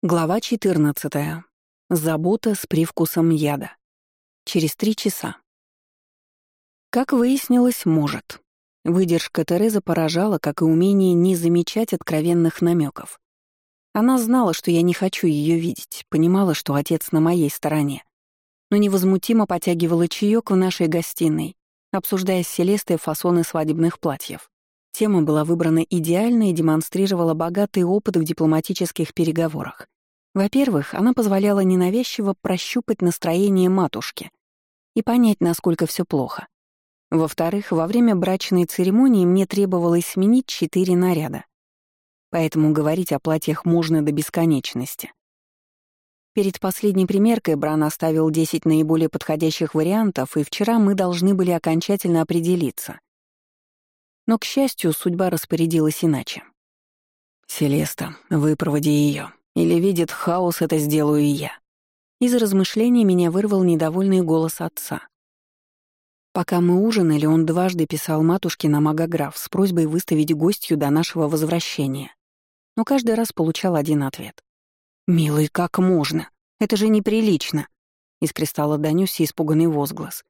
Глава 14. Забота с привкусом яда. Через три часа. Как выяснилось, может. Выдержка Терезы поражала, как и умение не замечать откровенных намеков. Она знала, что я не хочу ее видеть, понимала, что отец на моей стороне, но невозмутимо потягивала чаек в нашей гостиной, обсуждая с Селестой фасоны свадебных платьев. Тема была выбрана идеально и демонстрировала богатый опыт в дипломатических переговорах. Во-первых, она позволяла ненавязчиво прощупать настроение матушки и понять, насколько все плохо. Во-вторых, во время брачной церемонии мне требовалось сменить четыре наряда. Поэтому говорить о платьях можно до бесконечности. Перед последней примеркой Бран оставил 10 наиболее подходящих вариантов, и вчера мы должны были окончательно определиться. Но, к счастью, судьба распорядилась иначе. «Селеста, выпроводи ее. Или видит хаос, это сделаю и я». Из размышлений меня вырвал недовольный голос отца. Пока мы ужинали, он дважды писал матушке на магограф с просьбой выставить гостью до нашего возвращения. Но каждый раз получал один ответ. «Милый, как можно? Это же неприлично!» Из кристалла донёсся испуганный возглас.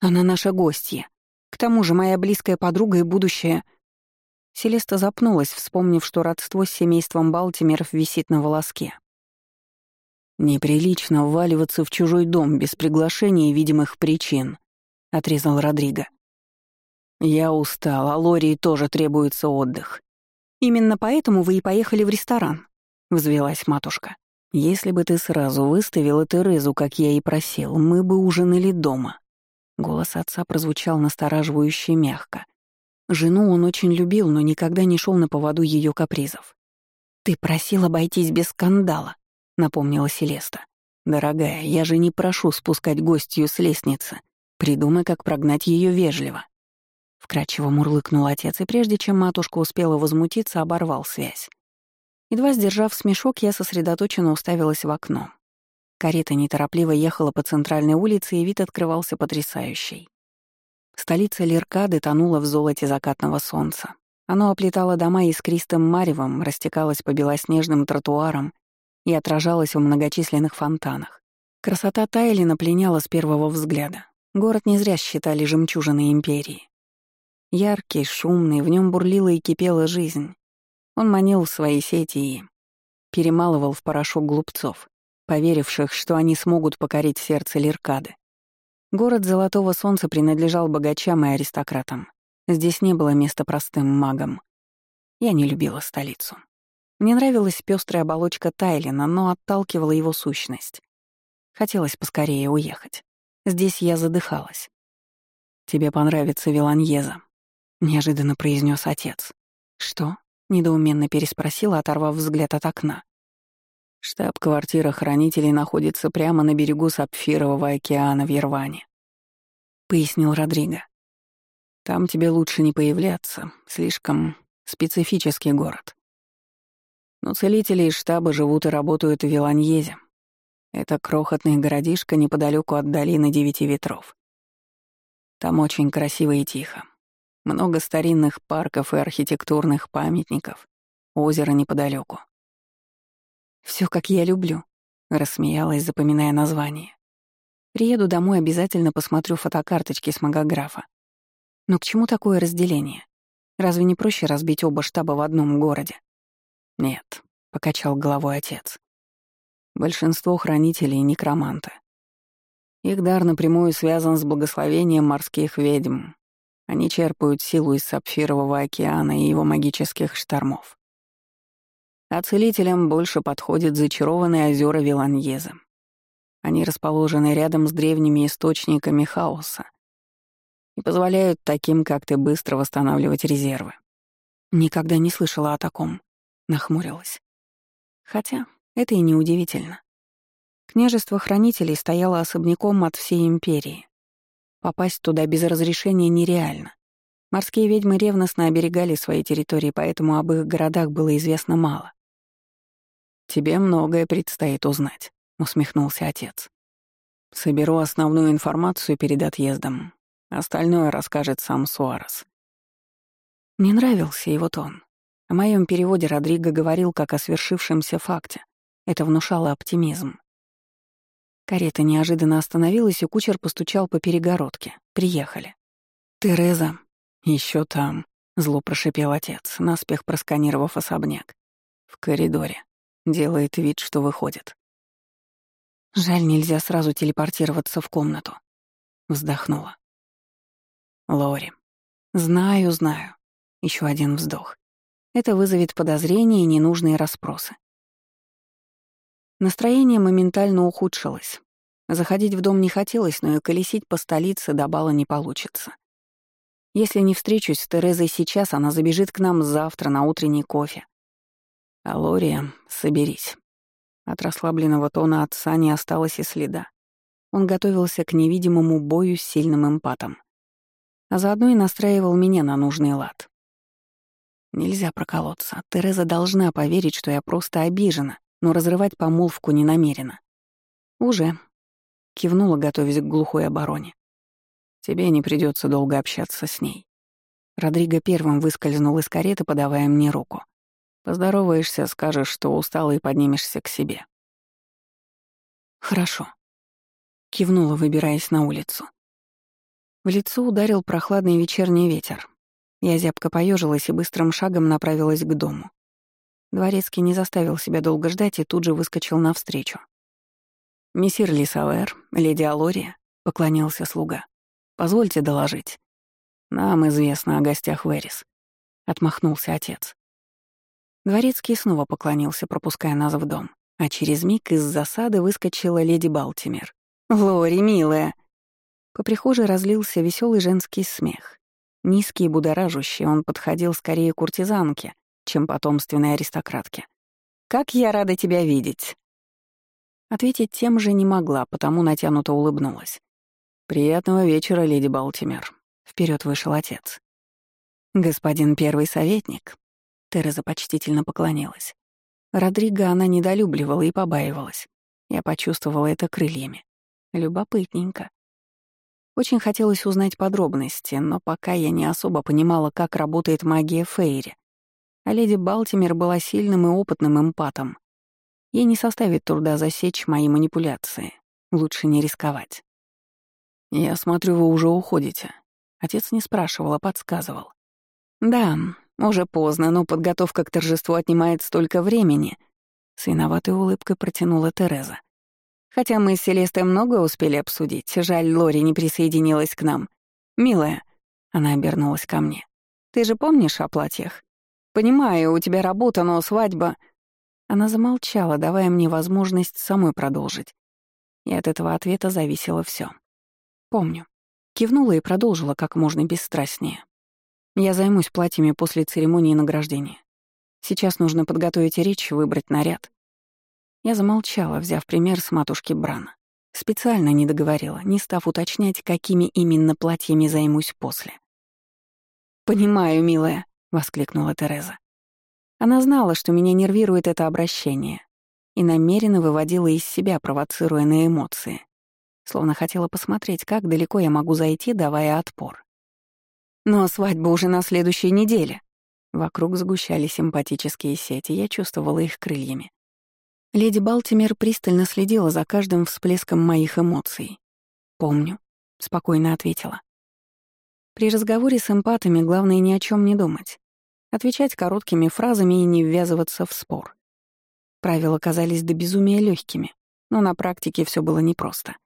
«Она наша гостья. К тому же моя близкая подруга и будущее...» Селеста запнулась, вспомнив, что родство с семейством Балтимеров висит на волоске. «Неприлично вваливаться в чужой дом без приглашения и видимых причин», — отрезал Родриго. «Я устал, а Лории тоже требуется отдых». «Именно поэтому вы и поехали в ресторан», — взвелась матушка. «Если бы ты сразу выставила Терезу, как я и просил, мы бы ужинали дома», Голос отца прозвучал настораживающе мягко. Жену он очень любил, но никогда не шел на поводу ее капризов. «Ты просил обойтись без скандала», — напомнила Селеста. «Дорогая, я же не прошу спускать гостью с лестницы. Придумай, как прогнать ее вежливо». Вкрадчиво мурлыкнул отец, и прежде чем матушка успела возмутиться, оборвал связь. Едва сдержав смешок, я сосредоточенно уставилась в окно. Карета неторопливо ехала по центральной улице, и вид открывался потрясающий. Столица Леркады тонула в золоте закатного солнца. Оно оплетало дома искристым маревом, растекалось по белоснежным тротуарам и отражалось в многочисленных фонтанах. Красота Тайлина пленяла с первого взгляда. Город не зря считали жемчужиной империи. Яркий, шумный, в нем бурлила и кипела жизнь. Он манил в свои сети и перемалывал в порошок глупцов поверивших, что они смогут покорить сердце Лиркады. Город Золотого Солнца принадлежал богачам и аристократам. Здесь не было места простым магам. Я не любила столицу. Мне нравилась пестрая оболочка Тайлина, но отталкивала его сущность. Хотелось поскорее уехать. Здесь я задыхалась. «Тебе понравится Виланьеза», — неожиданно произнес отец. «Что?» — недоуменно переспросила, оторвав взгляд от окна. Штаб-квартира хранителей находится прямо на берегу Сапфирового океана в Ерване», — пояснил Родриго. «Там тебе лучше не появляться, слишком специфический город. Но целители из штаба живут и работают в Виланьезе. Это крохотный городишко неподалеку от долины Девяти Ветров. Там очень красиво и тихо. Много старинных парков и архитектурных памятников, озеро неподалеку. Все, как я люблю», — рассмеялась, запоминая название. «Приеду домой, обязательно посмотрю фотокарточки с магографа. Но к чему такое разделение? Разве не проще разбить оба штаба в одном городе?» «Нет», — покачал головой отец. «Большинство хранителей — некроманты. Их дар напрямую связан с благословением морских ведьм. Они черпают силу из Сапфирового океана и его магических штормов. А целителям больше подходят зачарованные озера Виланьеза. Они расположены рядом с древними источниками хаоса и позволяют таким, как ты, быстро восстанавливать резервы. Никогда не слышала о таком, нахмурилась. Хотя это и не удивительно. Княжество хранителей стояло особняком от всей империи. Попасть туда без разрешения нереально. Морские ведьмы ревностно оберегали свои территории, поэтому об их городах было известно мало. «Тебе многое предстоит узнать», — усмехнулся отец. «Соберу основную информацию перед отъездом. Остальное расскажет сам Суарес». Мне нравился его тон. О моем переводе Родриго говорил как о свершившемся факте, Это внушало оптимизм. Карета неожиданно остановилась, и кучер постучал по перегородке. Приехали. «Тереза, еще там», — зло прошипел отец, наспех просканировав особняк. «В коридоре. Делает вид, что выходит». «Жаль, нельзя сразу телепортироваться в комнату», — вздохнула. «Лори, знаю, знаю». Еще один вздох. Это вызовет подозрения и ненужные расспросы. Настроение моментально ухудшилось. Заходить в дом не хотелось, но и колесить по столице до бала не получится. Если не встречусь с Терезой сейчас, она забежит к нам завтра на утренний кофе. Алория, соберись. От расслабленного тона отца не осталось и следа. Он готовился к невидимому бою с сильным эмпатом. А заодно и настраивал меня на нужный лад. Нельзя проколоться. Тереза должна поверить, что я просто обижена, но разрывать помолвку не намерена. «Уже», — кивнула, готовясь к глухой обороне. «Тебе не придется долго общаться с ней». Родриго первым выскользнул из кареты, подавая мне руку. «Поздороваешься, скажешь, что устала и поднимешься к себе». «Хорошо», — кивнула, выбираясь на улицу. В лицо ударил прохладный вечерний ветер. Я зябко поежилась и быстрым шагом направилась к дому. Дворецкий не заставил себя долго ждать и тут же выскочил навстречу. «Мессир Лисауэр, леди Алория», — поклонился слуга. «Позвольте доложить. Нам известно о гостях Верис», — отмахнулся отец. Дворецкий снова поклонился, пропуская нас в дом, а через миг из засады выскочила леди Балтимер. «Лори, милая!» По прихожей разлился веселый женский смех. Низкий и будоражущий, он подходил скорее куртизанке, чем потомственной аристократке. «Как я рада тебя видеть!» Ответить тем же не могла, потому натянуто улыбнулась. «Приятного вечера, леди Балтимер», — вперед вышел отец. «Господин первый советник», — Тереза почтительно поклонилась. Родриго она недолюбливала и побаивалась. Я почувствовала это крыльями. Любопытненько. Очень хотелось узнать подробности, но пока я не особо понимала, как работает магия Фейри, а леди Балтимер была сильным и опытным эмпатом. Ей не составит труда засечь мои манипуляции. Лучше не рисковать. «Я смотрю, вы уже уходите». Отец не спрашивал, а подсказывал. «Да, уже поздно, но подготовка к торжеству отнимает столько времени», — с виноватой улыбкой протянула Тереза. «Хотя мы с Селестой многое успели обсудить. Жаль, Лори не присоединилась к нам. Милая», — она обернулась ко мне, — «ты же помнишь о платьях? Понимаю, у тебя работа, но свадьба...» Она замолчала, давая мне возможность самой продолжить. И от этого ответа зависело все. «Помню». Кивнула и продолжила как можно бесстрастнее. «Я займусь платьями после церемонии награждения. Сейчас нужно подготовить речь, выбрать наряд». Я замолчала, взяв пример с матушки Брана. Специально не договорила, не став уточнять, какими именно платьями займусь после. «Понимаю, милая», — воскликнула Тереза. Она знала, что меня нервирует это обращение, и намеренно выводила из себя, провоцируя на эмоции, словно хотела посмотреть, как далеко я могу зайти, давая отпор. «Но свадьба уже на следующей неделе». Вокруг сгущались симпатические сети, я чувствовала их крыльями. Леди Балтимер пристально следила за каждым всплеском моих эмоций. «Помню», — спокойно ответила. При разговоре с эмпатами главное ни о чем не думать. Отвечать короткими фразами и не ввязываться в спор. Правила казались до безумия легкими, но на практике все было непросто.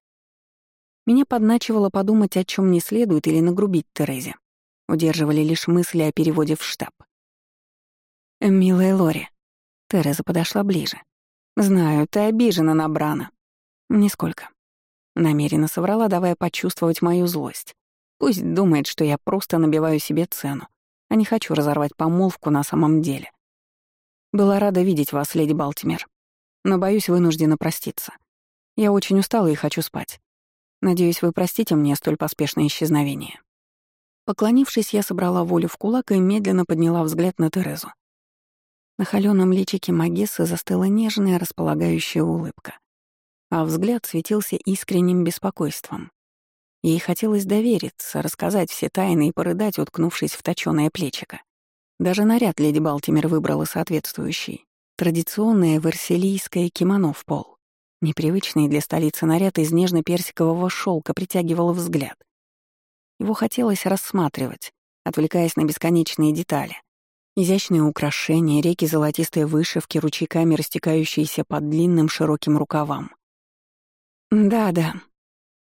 Меня подначивало подумать, о чем не следует, или нагрубить Терезе. Удерживали лишь мысли о переводе в штаб. «Милая Лори», — Тереза подошла ближе. «Знаю, ты обижена на Брана». «Нисколько». Намеренно соврала, давая почувствовать мою злость. Пусть думает, что я просто набиваю себе цену, а не хочу разорвать помолвку на самом деле. Была рада видеть вас, леди Балтимер, но, боюсь, вынуждена проститься. Я очень устала и хочу спать. Надеюсь, вы простите мне столь поспешное исчезновение». Поклонившись, я собрала волю в кулак и медленно подняла взгляд на Терезу. На холёном личике Магессы застыла нежная, располагающая улыбка, а взгляд светился искренним беспокойством. Ей хотелось довериться, рассказать все тайны и порыдать, уткнувшись в точёное плечико. Даже наряд леди Балтимер выбрала соответствующий. Традиционное варселийское кимоно в пол. Непривычный для столицы наряд из нежно-персикового шелка притягивал взгляд. Его хотелось рассматривать, отвлекаясь на бесконечные детали. Изящные украшения, реки золотистой вышивки, ручейками растекающиеся по длинным широким рукавам. «Да-да».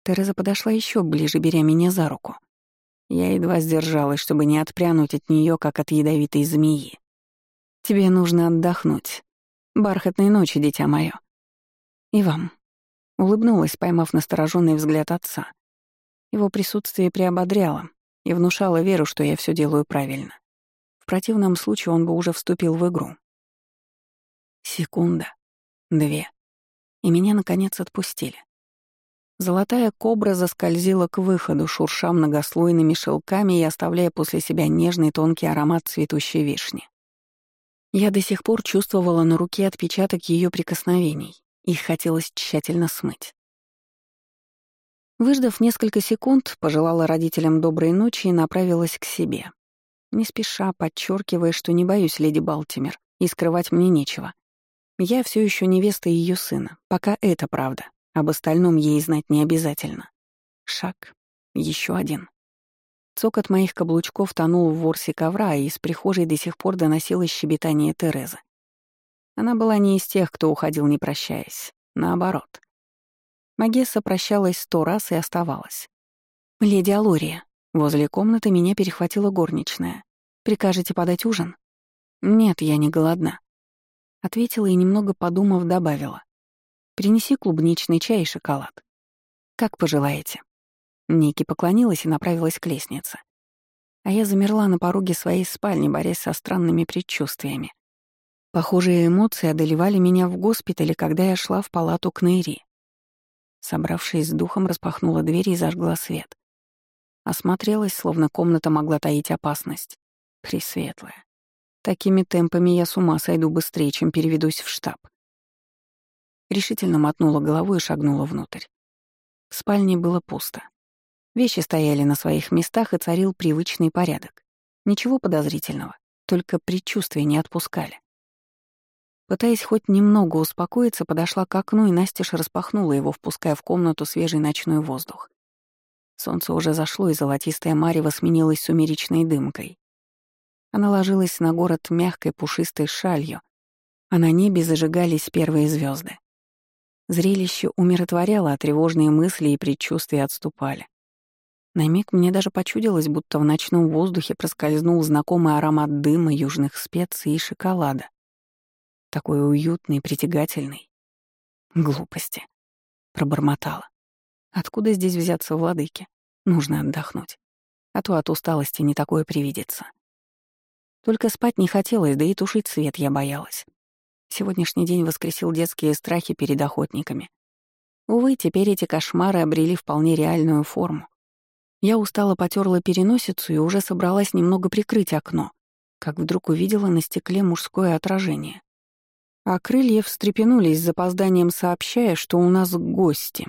Тереза подошла еще ближе, беря меня за руку. Я едва сдержалась, чтобы не отпрянуть от нее, как от ядовитой змеи. «Тебе нужно отдохнуть. Бархатной ночи, дитя мое. И вам». Улыбнулась, поймав настороженный взгляд отца. Его присутствие приободряло и внушало веру, что я все делаю правильно. В противном случае он бы уже вступил в игру. Секунда. Две. И меня, наконец, отпустили. Золотая кобра заскользила к выходу, шурша многослойными шелками и оставляя после себя нежный тонкий аромат цветущей вишни. Я до сих пор чувствовала на руке отпечаток ее прикосновений. Их хотелось тщательно смыть. Выждав несколько секунд, пожелала родителям доброй ночи и направилась к себе. Не спеша, подчеркивая, что не боюсь леди Балтимер, и скрывать мне нечего. Я все еще невеста ее сына, пока это правда. Об остальном ей знать не обязательно. Шаг. еще один. Цокот моих каблучков тонул в ворсе ковра, и из прихожей до сих пор доносилось щебетание Терезы. Она была не из тех, кто уходил не прощаясь. Наоборот. Магесса прощалась сто раз и оставалась. «Леди Алория, возле комнаты меня перехватила горничная. Прикажете подать ужин?» «Нет, я не голодна», — ответила и, немного подумав, добавила. «Принеси клубничный чай и шоколад». «Как пожелаете». Ники поклонилась и направилась к лестнице. А я замерла на пороге своей спальни, борясь со странными предчувствиями. Похожие эмоции одолевали меня в госпитале, когда я шла в палату к Нейри. Собравшись с духом, распахнула дверь и зажгла свет. Осмотрелась, словно комната могла таить опасность. Пресветлая. Такими темпами я с ума сойду быстрее, чем переведусь в штаб. Решительно мотнула головой и шагнула внутрь. В спальне было пусто. Вещи стояли на своих местах, и царил привычный порядок. Ничего подозрительного, только предчувствия не отпускали. Пытаясь хоть немного успокоиться, подошла к окну и настежь распахнула его, впуская в комнату свежий ночной воздух. Солнце уже зашло, и золотистая марево сменилась сумеречной дымкой. Она ложилась на город мягкой пушистой шалью, а на небе зажигались первые звезды. Зрелище умиротворяло, а тревожные мысли и предчувствия отступали. На миг мне даже почудилось, будто в ночном воздухе проскользнул знакомый аромат дыма, южных специй и шоколада. Такой уютный, притягательный. Глупости. Пробормотала. Откуда здесь взяться владыки? Нужно отдохнуть. А то от усталости не такое привидится. Только спать не хотелось, да и тушить свет я боялась. Сегодняшний день воскресил детские страхи перед охотниками. Увы, теперь эти кошмары обрели вполне реальную форму. Я устало потерла переносицу и уже собралась немного прикрыть окно, как вдруг увидела на стекле мужское отражение а крылья встрепенулись с запозданием, сообщая, что у нас гости.